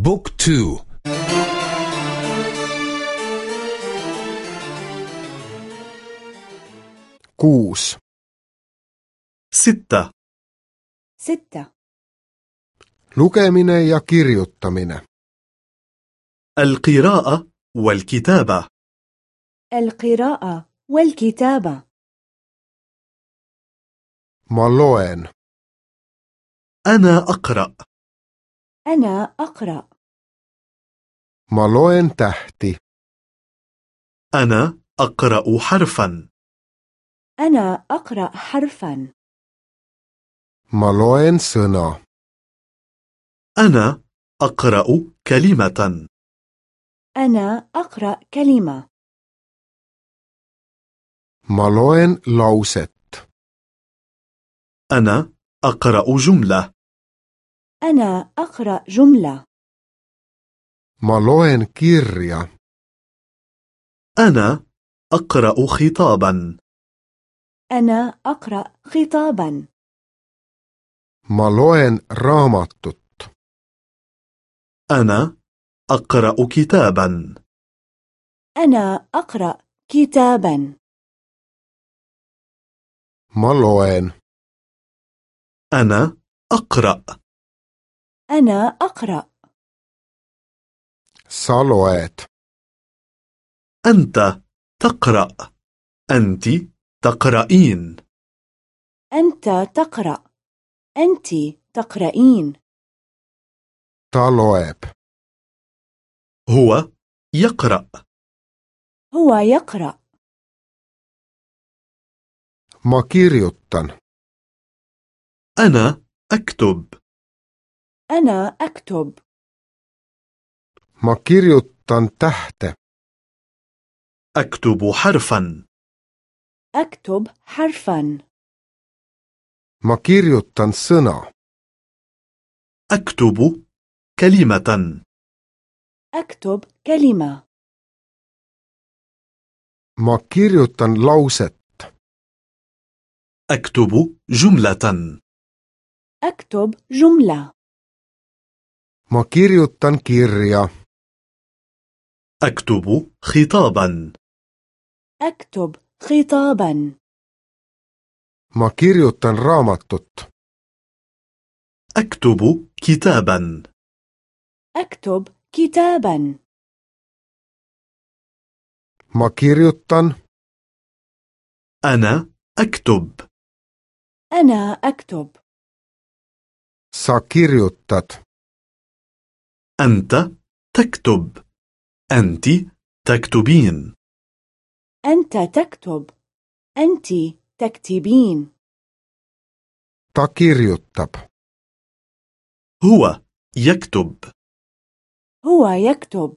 Book two. Kuus. ستة. ستة. Lugemine ja kirjutamine. القراءة والكتابة. القراءة والكتابة. Loen. أنا أقرأ. أنا أقرأ. ma loen tähti أنا أقرأ حرفا. أنا أقرأ حرفا. ma loen sõna أنا أقرأ كلمة. أنا أقرأ كلمة. ma loen lauset أنا أقرأ جملة. أنا أقرأ جملة. Ma loen kirja أنا أقرأ خطابا. أنا أقرأ خطابا. Ma loen raamatut. أنا أقرأ كتابا. أنا أقرأ كتابا. Ma loen. أنا أقرأ أنا أقرأ. loed أنت تقرأ. أنت تقرأين. أنت تقرأ. أنت تقرأين. loeb هو يقرأ. هو يقرأ. kirjutan أنا أكتب. أنا أكتب. Kirjutan tähte. أكتب حرفا. أكتب حرفا. Kirjutan sõna. أكتب كلمة. أكتب كلمة. Kirjutan lauset. أكتب جملة. أكتب جملة. Ma kirjutan kirja. أكتب خطابا. أكتب خطابا. Ma kirjutan raamatut أكتب كتابا. أكتب كتابا. ما كيريوتان أنا أكتب. أنا أكتب. ساكيريوتات أنت تكتب. أنت تكتبين. أنت تكتب. أنت تكتبين. ta kirjutab هو يكتب. هو يكتب.